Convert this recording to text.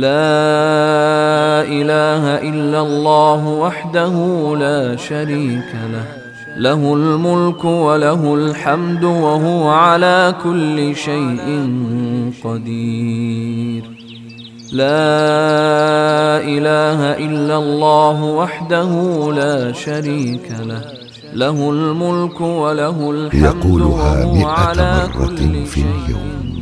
لا إله إلا الله وحده لا شريك له. له الملك وله الحمد وهو على كل شيء قدير. لا إله إلا الله وحده لا شريك له. له الملك وله الحمد يقولها وهو مئة على مرة كل في شيء اليوم